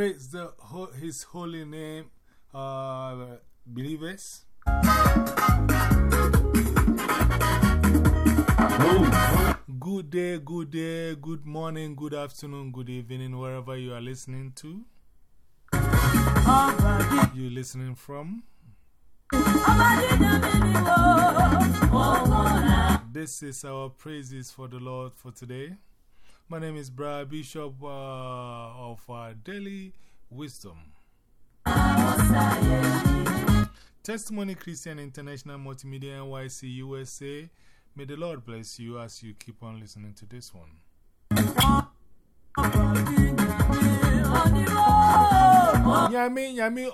Praise the, His holy name, uh, believers. Good day, good day, good morning, good afternoon, good evening, wherever you are listening to. You listening from? This is our praises for the Lord for today. My name is Brad Bishop uh, of uh, Daily Wisdom. Testimony Christian International Multimedia NYC USA. May the Lord bless you as you keep on listening to this one. Yami, Yami,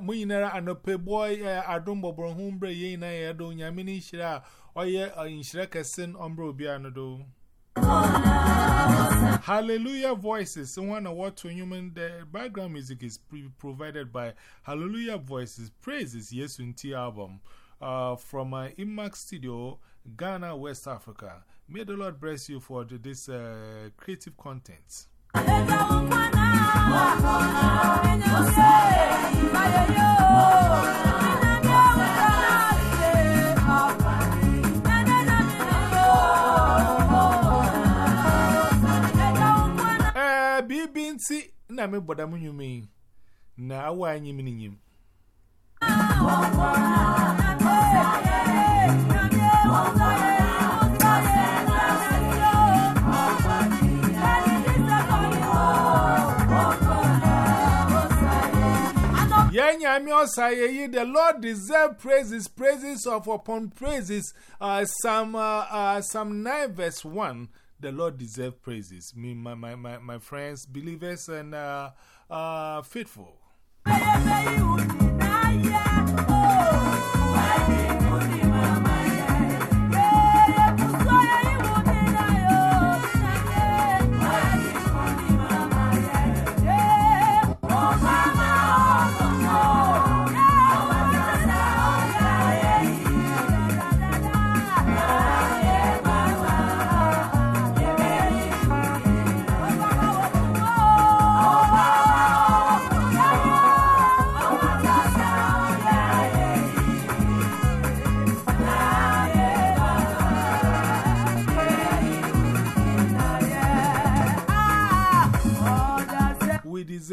Muinera, and a pay boy, I don't bobber humbre, ye, and I don't Yamini Shira, Umbro Bianado. Hallelujah Voices. One award to human. The background music is provided by Hallelujah Voices. Praises Yes Unti album uh, from uh, Imax Studio, Ghana, West Africa. May the Lord bless you for this uh, creative content. Na me bodamu nyumi. Na awa anyi mini nyim. The Lord deserve praises, praises of upon praises. Uh, Psalm, uh, uh, Psalm 9, verse 1. The Lord deserve praises. Me, my, my, my, my friends, believers, and uh, uh, faithful.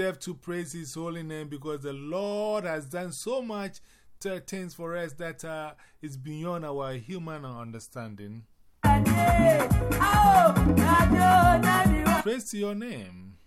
Deserve to praise His holy name because the Lord has done so much things for us that uh, is beyond our human understanding. Praise your name.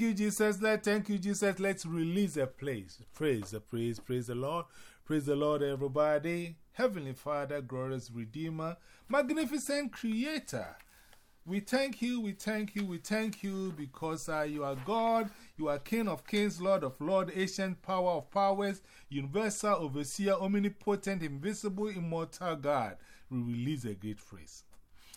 Jesus. Let, thank you, Jesus. Let's release a praise. Praise, praise, praise the Lord. Praise the Lord, everybody. Heavenly Father, glorious Redeemer, magnificent Creator. We thank you, we thank you, we thank you because uh, you are God, you are King of kings, Lord of lords, ancient power of powers, universal overseer, omnipotent, invisible, immortal God. We release a great praise.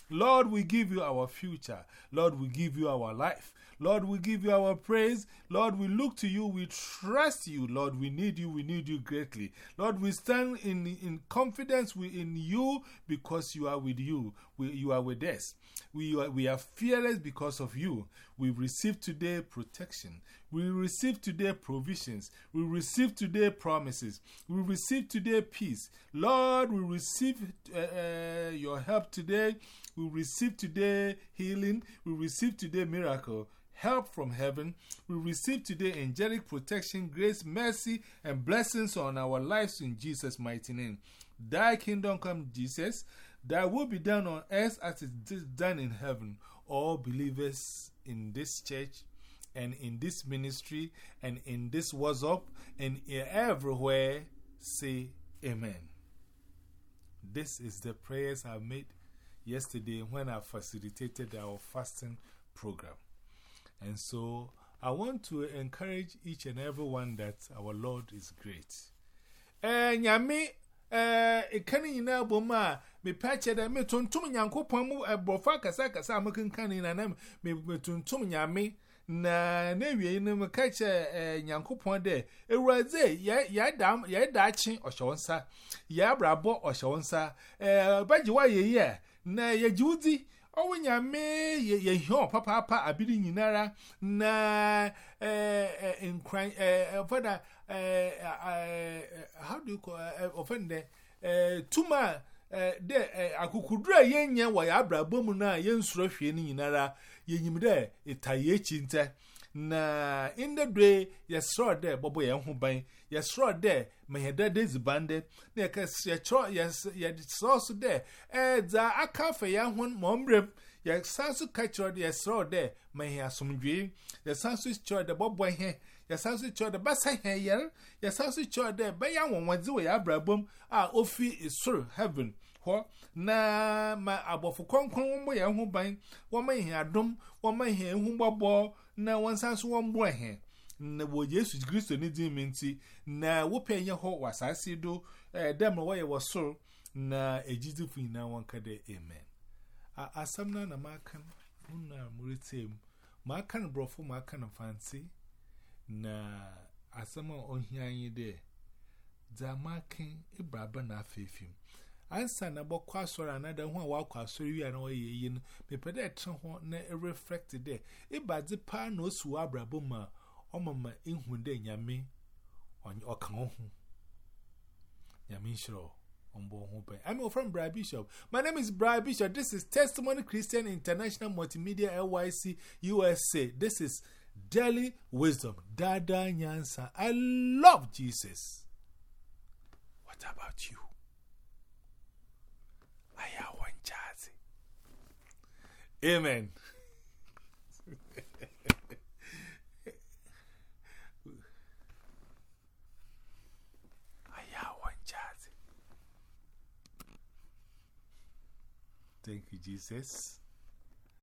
Lord, we give you our future. Lord, we give you our life. Lord, we give you our praise. Lord, we look to you. We trust you. Lord, we need you. We need you greatly. Lord, we stand in, in confidence in you because you are with you. We, you are with us. We are, we are fearless because of you. We receive today protection. We receive today provisions. We receive today promises. We receive today peace. Lord, we receive uh, uh, your help today. We receive today healing. We receive today miracle help from heaven. We receive today angelic protection, grace, mercy, and blessings on our lives in Jesus' mighty name. Thy kingdom come, Jesus. Thy will be done on earth as it is done in heaven. All believers in this church and in this ministry and in this WhatsApp and everywhere say Amen. This is the prayers I made yesterday when I facilitated our fasting program. And so I want to encourage each and everyone that our Lord is great. Eh, nyame, eh, ikani ina boma, me patcher that me tuntum nyankopon mu ebofa kasa kasa mekenkan ni na me me tuntum nyame. Na na wie ni me kache nyankopon de ewurade ya ya dam ye daachi ohyewonsa ya abrabo ohyewonsa eh baji wa ye ye na ye jiwudi owo nyame ye ye hon papa papa abiri nyinara. Na eh, eh nkran eh, eh father eh, eh how do you call offend eh tuma dɛ akokoduro a yɛnyɛ wɔ yɛ abrabɔ mu no a yɛnsuro hwee no nyinara yɛnyim dɛ ɛta yɛ akyi ntɛ na ndedwe yɛsrɛ dɛ bɔbɔ yɛn ho ban. Yɛsrɛ dɛ ma yɛda da ziban de na yɛsrɛ so dɛ dza aka afa yɛn ho ma ɔmmerɛm yɛsan so ka kyerɛ dɛ yɛsrɛ dɛ ma yɛn asomdwee. Yɛsan so kyerɛ dɛ bɔbɔ hɛ yesanso chro de basa he yer yesanso chro de be ya wonwadze we ya brabom a ofi isur heaven hɔ. Na ma abɔfo kɔnkɔn mo yɛ ho ban wɔn ma ihe adom wɔn ma ihe ehu bɔbɔ na wɔn nsa so wɔn bo ɛhɛ na wɔ yesu kristo ne din mi nti na wopɛ nyɛ hɔ wɔ asase do ɛɛ dɛm na wɔyɛ wɔ soro na egyidifo nyinaa wɔn ka dɛ amen. A asɛm na na maka no na moritie mu. Maka no borɔfo maka no fansi na asama ohia anyị dị damakin ibraba na afefim ansa na gbakọ asọrọ anada ho a wakọ asọrọ na ọyẹ eyi no mepẹ ho na reflect dẹ ibadze paa na osi wọ ma ọma ihu dẹ nyame ọka ho nyame nhyerɛ i'm from bra bishop. My name is bra bishop. This is testimony christian international multimedia nyc usa this is Daily Wisdom. Dada Nyansa. I love Jesus. What about you? I have one chance. Amen. Thank you, Jesus.